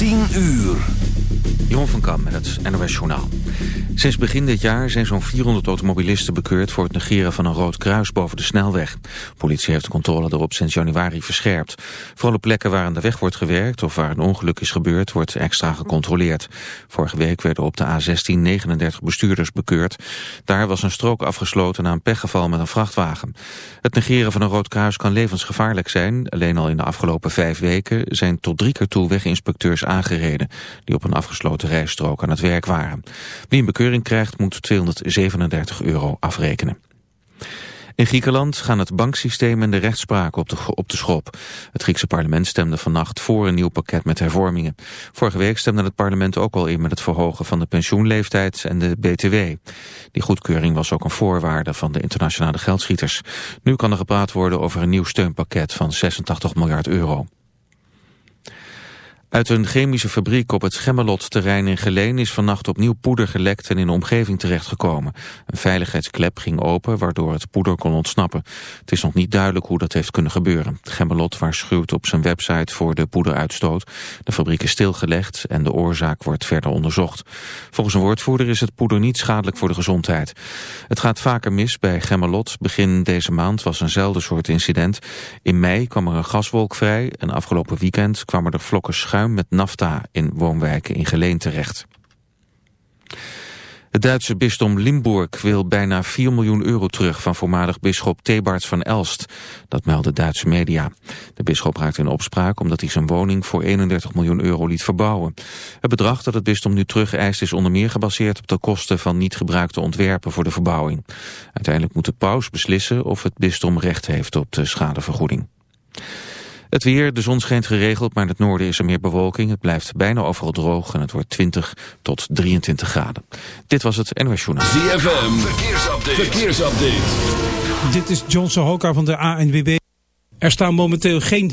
10 uur. Jeroen van Kam met het NOS Journaal. Sinds begin dit jaar zijn zo'n 400 automobilisten bekeurd... voor het negeren van een rood kruis boven de snelweg. Politie heeft de controle erop sinds januari verscherpt. Vooral op plekken waar aan de weg wordt gewerkt... of waar een ongeluk is gebeurd, wordt extra gecontroleerd. Vorige week werden op de A16 39 bestuurders bekeurd. Daar was een strook afgesloten na een pechgeval met een vrachtwagen. Het negeren van een rood kruis kan levensgevaarlijk zijn. Alleen al in de afgelopen vijf weken zijn tot drie keer toe weginspecteurs aangereden... die op een afgesloten rijstrook aan het werk waren. Wie een bekeuring krijgt moet 237 euro afrekenen. In Griekenland gaan het banksysteem en de rechtspraak op de, op de schop. Het Griekse parlement stemde vannacht voor een nieuw pakket met hervormingen. Vorige week stemde het parlement ook al in met het verhogen van de pensioenleeftijd en de BTW. Die goedkeuring was ook een voorwaarde van de internationale geldschieters. Nu kan er gepraat worden over een nieuw steunpakket van 86 miljard euro. Uit een chemische fabriek op het Gemmelot-terrein in Geleen is vannacht opnieuw poeder gelekt en in de omgeving terechtgekomen. Een veiligheidsklep ging open waardoor het poeder kon ontsnappen. Het is nog niet duidelijk hoe dat heeft kunnen gebeuren. Gemmelot waarschuwt op zijn website voor de poederuitstoot. De fabriek is stilgelegd en de oorzaak wordt verder onderzocht. Volgens een woordvoerder is het poeder niet schadelijk voor de gezondheid. Het gaat vaker mis bij Gemmelot. Begin deze maand was eenzelfde soort incident. In mei kwam er een gaswolk vrij en afgelopen weekend kwamen er vlokken schuim met nafta in woonwijken in Geleen terecht. Het Duitse bisdom Limburg wil bijna 4 miljoen euro terug van voormalig bisschop Thebarts van Elst. Dat melden Duitse media. De bisschop raakte in opspraak omdat hij zijn woning voor 31 miljoen euro liet verbouwen. Het bedrag dat het bisdom nu terug eist is onder meer gebaseerd op de kosten van niet gebruikte ontwerpen voor de verbouwing. Uiteindelijk moet de paus beslissen of het bisdom recht heeft op de schadevergoeding. Het weer, de zon schijnt geregeld, maar in het noorden is er meer bewolking. Het blijft bijna overal droog en het wordt 20 tot 23 graden. Dit was het NOS Journaal. ZFM, verkeersupdate. verkeersupdate. Dit is John Sohoka van de ANWB. Er staan momenteel geen...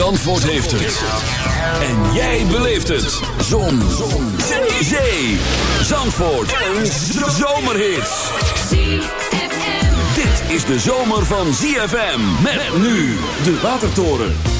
Zandvoort heeft het. En jij beleeft het. Zon. Zon. Zee. Zandvoort. Een zomerhit. Dit is de zomer van ZFM. Met nu de Watertoren.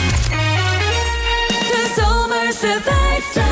tussen 50.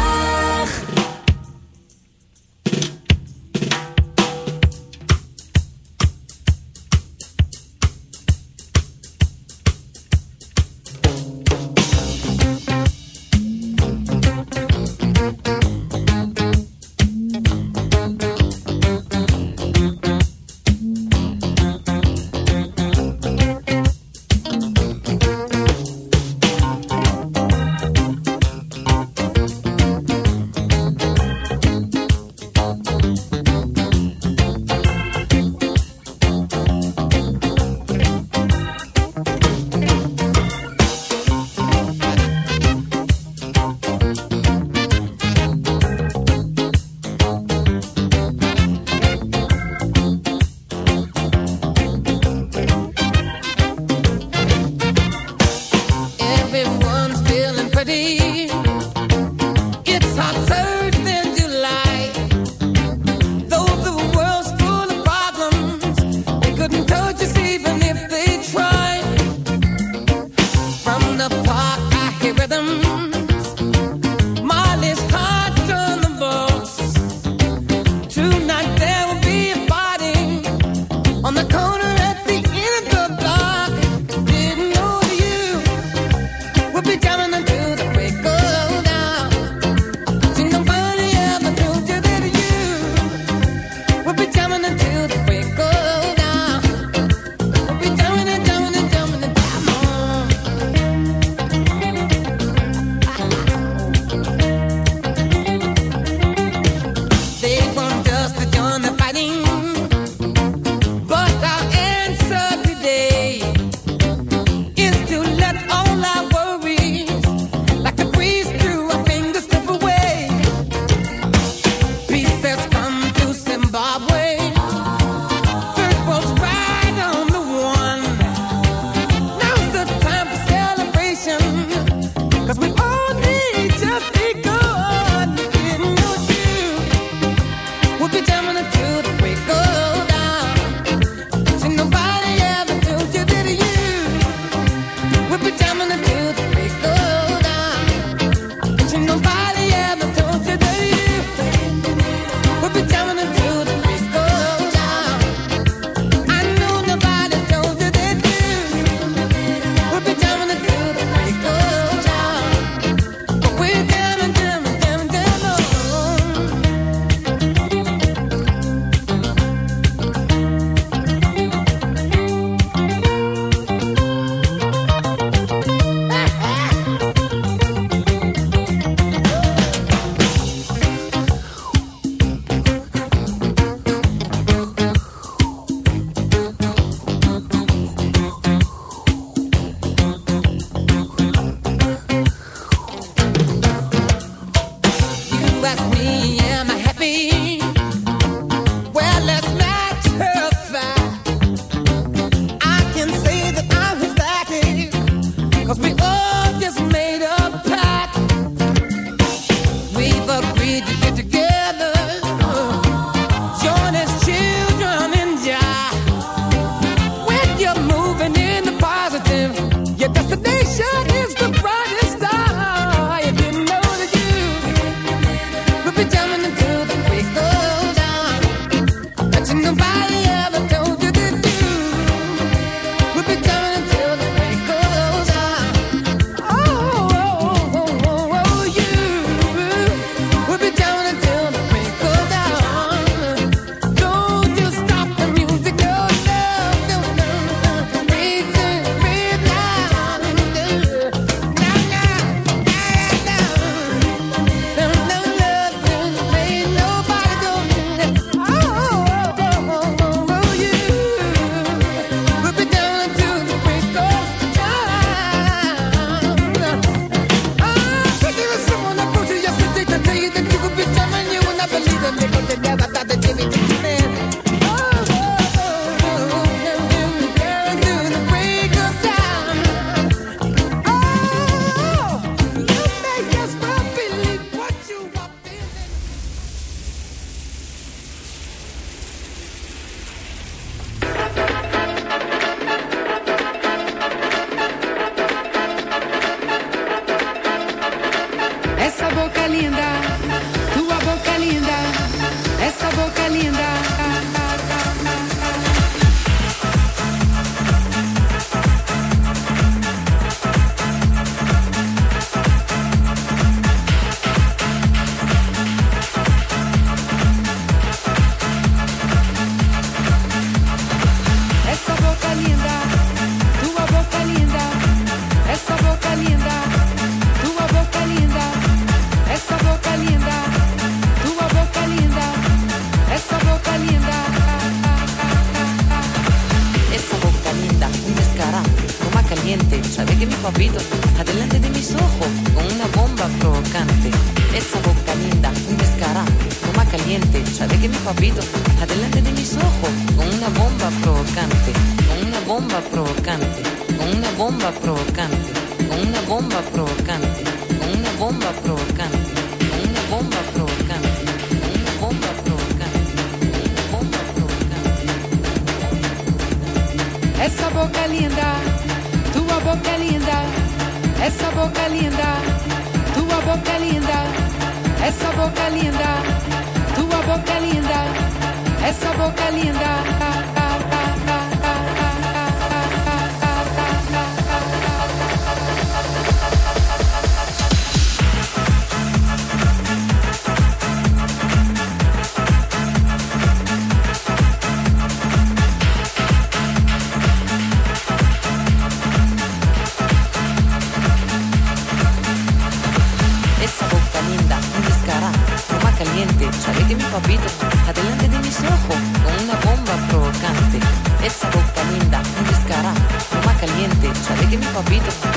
Afrobeat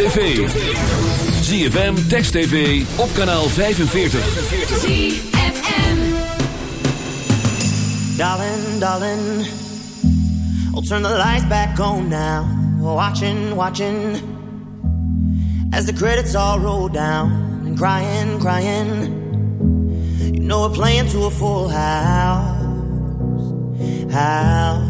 tv. ZFM, Text TV, op kanaal 45. CFM Darling, darling. I'll turn the lights back on now. Watching, watching. As the credits all roll down. And crying, crying. You know we're playing to a full house. House.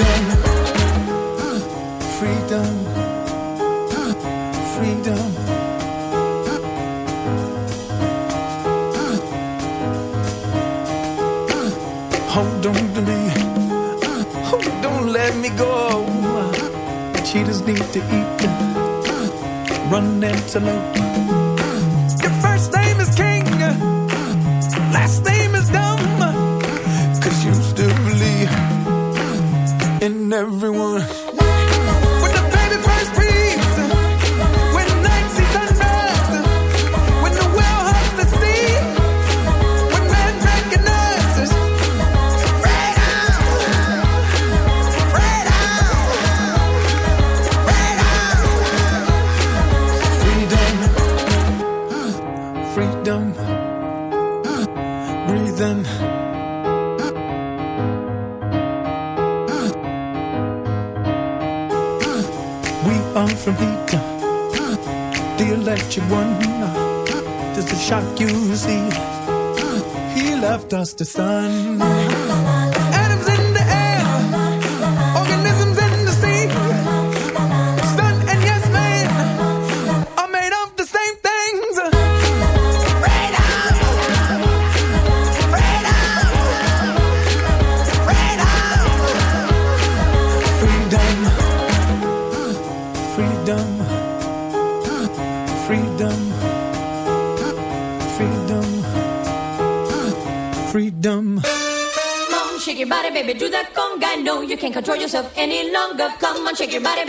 freedom, freedom, freedom. Hold on to me, don't let me go. Cheetahs need to eat, run into the. to sun.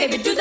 baby, do that.